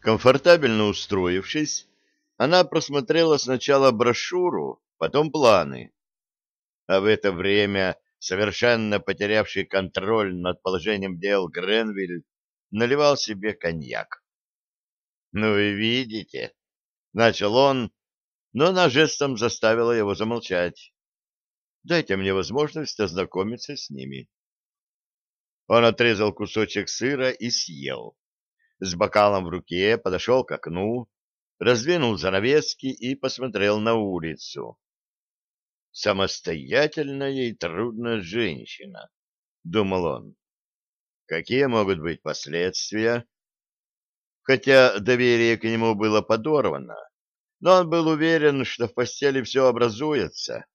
Комфортабельно устроившись, она просмотрела сначала брошюру, потом планы. А в это время совершенно потерявший контроль над положением дел Гренвиль наливал себе коньяк. «Ну вы видите», — начал он, но она жестом заставила его замолчать. «Дайте мне возможность ознакомиться с ними». Он отрезал кусочек сыра и съел с бокалом в руке подошел к окну, раздвинул занавески и посмотрел на улицу. «Самостоятельная и трудная женщина», — думал он. «Какие могут быть последствия?» Хотя доверие к нему было подорвано, но он был уверен, что в постели все образуется.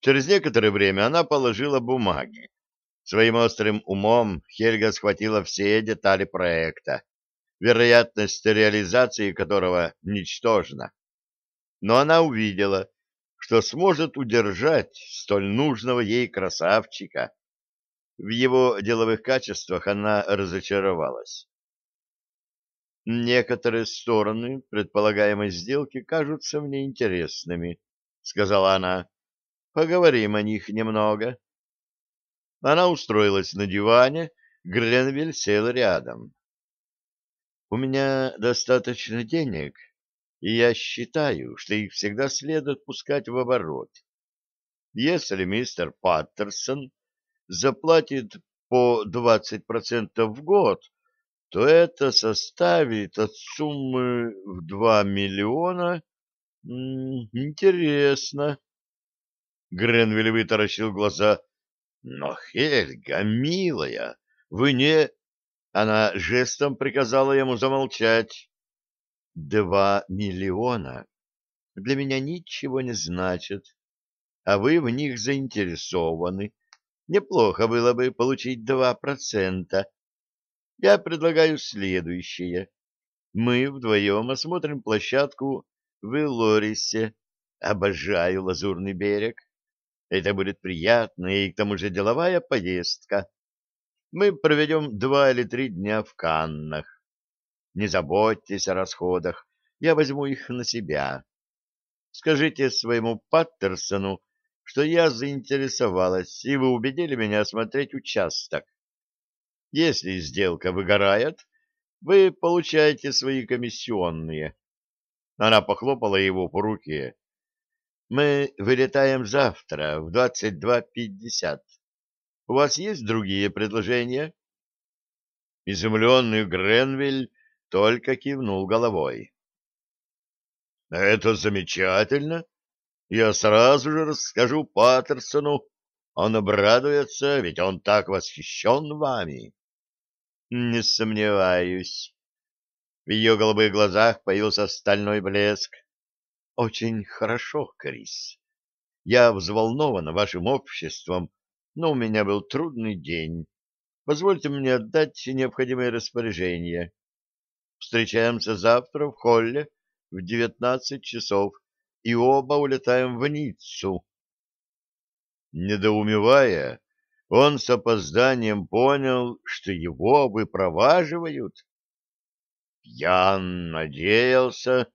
Через некоторое время она положила бумаги. Своим острым умом Хельга схватила все детали проекта, вероятность реализации которого ничтожна. Но она увидела, что сможет удержать столь нужного ей красавчика. В его деловых качествах она разочаровалась. «Некоторые стороны предполагаемой сделки кажутся мне интересными», — сказала она. «Поговорим о них немного». Она устроилась на диване, Гренвиль сел рядом. «У меня достаточно денег, и я считаю, что их всегда следует пускать в оборот. Если мистер Паттерсон заплатит по 20% в год, то это составит от суммы в 2 миллиона... Интересно. Гренвиль вытаращил глаза. Но Хельга, милая, вы не... Она жестом приказала ему замолчать. Два миллиона для меня ничего не значит, а вы в них заинтересованы. Неплохо было бы получить два процента. Я предлагаю следующее. Мы вдвоем осмотрим площадку в Элорисе. Обожаю Лазурный берег. Это будет приятно и к тому же деловая поездка. Мы проведем два или три дня в Каннах. Не заботьтесь о расходах, я возьму их на себя. Скажите своему Паттерсону, что я заинтересовалась, и вы убедили меня осмотреть участок. Если сделка выгорает, вы получаете свои комиссионные. Она похлопала его по руке. Мы вылетаем завтра в 22.50. У вас есть другие предложения? Изумленный Гренвиль только кивнул головой. Это замечательно. Я сразу же расскажу Паттерсону. Он обрадуется, ведь он так восхищен вами. Не сомневаюсь. В ее голубых глазах появился стальной блеск очень хорошо, Крис. Я взволнована вашим обществом, но у меня был трудный день. Позвольте мне отдать необходимые распоряжения. Встречаемся завтра в холле в девятнадцать часов и оба улетаем в Ниццу. Недоумевая, он с опозданием понял, что его выпроваживают. Я надеялся,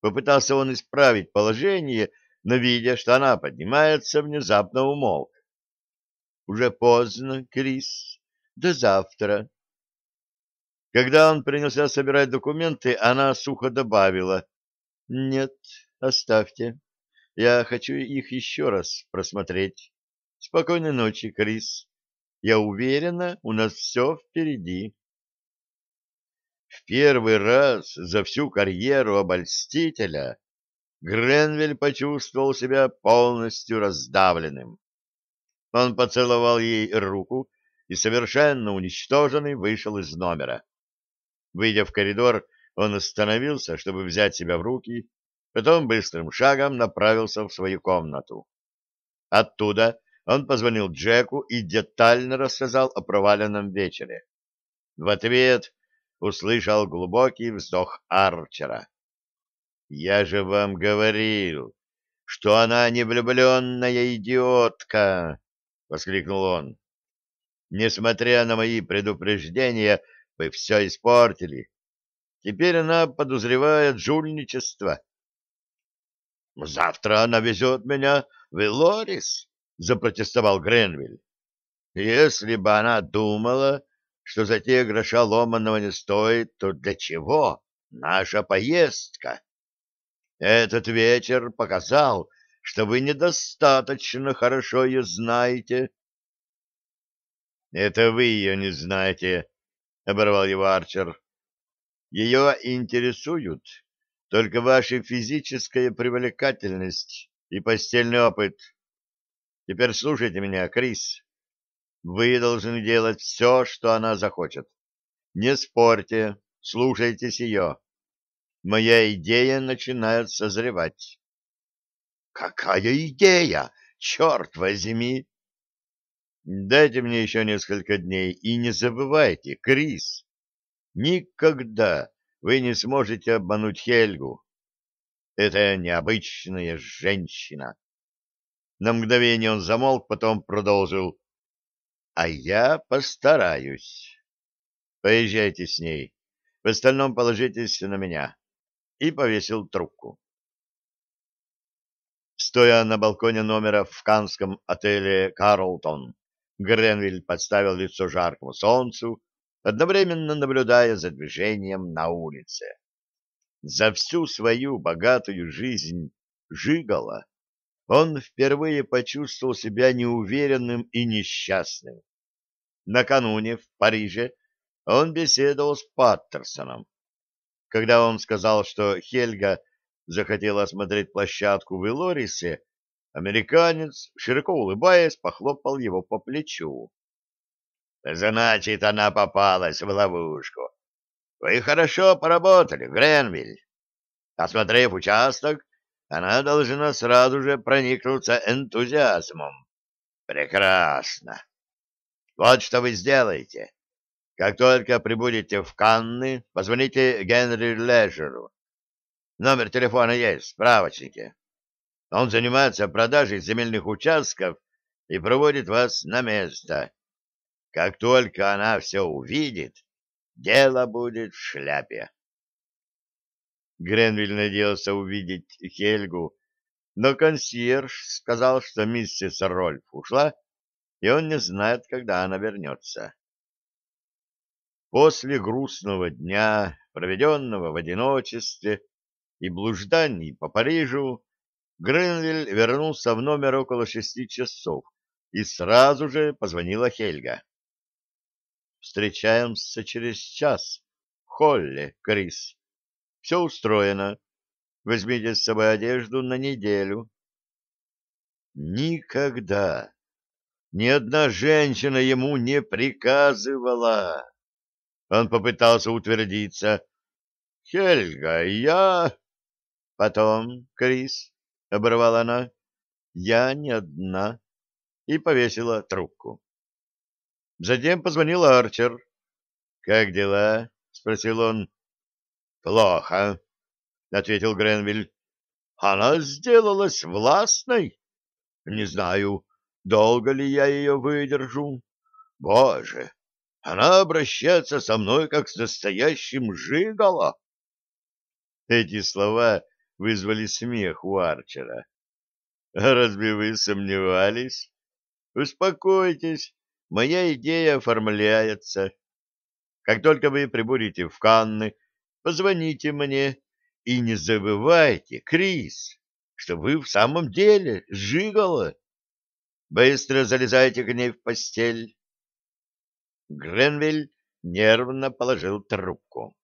Попытался он исправить положение, но, видя, что она поднимается, внезапно умолк. «Уже поздно, Крис. До завтра». Когда он принялся собирать документы, она сухо добавила. «Нет, оставьте. Я хочу их еще раз просмотреть. Спокойной ночи, Крис. Я уверена, у нас все впереди». В первый раз за всю карьеру обольстителя Гренвиль почувствовал себя полностью раздавленным. Он поцеловал ей руку и, совершенно уничтоженный, вышел из номера. Выйдя в коридор, он остановился, чтобы взять себя в руки, потом быстрым шагом направился в свою комнату. Оттуда он позвонил Джеку и детально рассказал о проваленном вечере. В ответ услышал глубокий вздох Арчера. «Я же вам говорил, что она невлюбленная идиотка!» — воскликнул он. «Несмотря на мои предупреждения, вы все испортили. Теперь она подозревает жульничество». «Завтра она везет меня в Лорис, — запротестовал Гренвиль. «Если бы она думала, что за те гроша ломаного не стоит, то для чего наша поездка? Этот вечер показал, что вы недостаточно хорошо ее знаете. — Это вы ее не знаете, — оборвал его Арчер. — Ее интересуют только ваша физическая привлекательность и постельный опыт. Теперь слушайте меня, Крис. Вы должны делать все, что она захочет. Не спорьте, слушайтесь ее. Моя идея начинает созревать. Какая идея? Черт возьми! Дайте мне еще несколько дней и не забывайте, Крис, никогда вы не сможете обмануть Хельгу. Это необычная женщина. На мгновение он замолк, потом продолжил. А я постараюсь. Поезжайте с ней. В остальном положитесь на меня. И повесил трубку. Стоя на балконе номера в канском отеле «Карлтон», Гренвиль подставил лицо жаркому солнцу, одновременно наблюдая за движением на улице. За всю свою богатую жизнь Жигала он впервые почувствовал себя неуверенным и несчастным. Накануне в Париже он беседовал с Паттерсоном. Когда он сказал, что Хельга захотела осмотреть площадку в Элорисе, американец, широко улыбаясь, похлопал его по плечу. «Значит, она попалась в ловушку. Вы хорошо поработали, Гренвиль. Осмотрев участок, а она должна сразу же проникнуться энтузиазмом. Прекрасно. Вот что вы сделаете. Как только прибудете в Канны, позвоните Генри Лежеру. Номер телефона есть в справочнике. Он занимается продажей земельных участков и проводит вас на место. Как только она все увидит, дело будет в шляпе. Гренвиль надеялся увидеть Хельгу, но консьерж сказал, что миссис Рольф ушла, и он не знает, когда она вернется. После грустного дня, проведенного в одиночестве и блужданий по Парижу, Гренвиль вернулся в номер около шести часов и сразу же позвонила Хельга. «Встречаемся через час Холли, Крис», все устроено. Возьмите с собой одежду на неделю. Никогда ни одна женщина ему не приказывала. Он попытался утвердиться. «Хельга, я...» «Потом, Крис», — оборвала она, — «я не одна», и повесила трубку. Затем позвонил Арчер. «Как дела?» — спросил он. Плохо, ответил Гренвиль. Она сделалась властной. Не знаю, долго ли я ее выдержу. Боже, она обращается со мной как с настоящим жигало. Эти слова вызвали смех у Арчера. Разве вы сомневались? Успокойтесь, моя идея оформляется. Как только вы прибудете в Канны, Позвоните мне и не забывайте, Крис, что вы в самом деле жигало. Быстро залезайте к ней в постель. Гренвиль нервно положил трубку.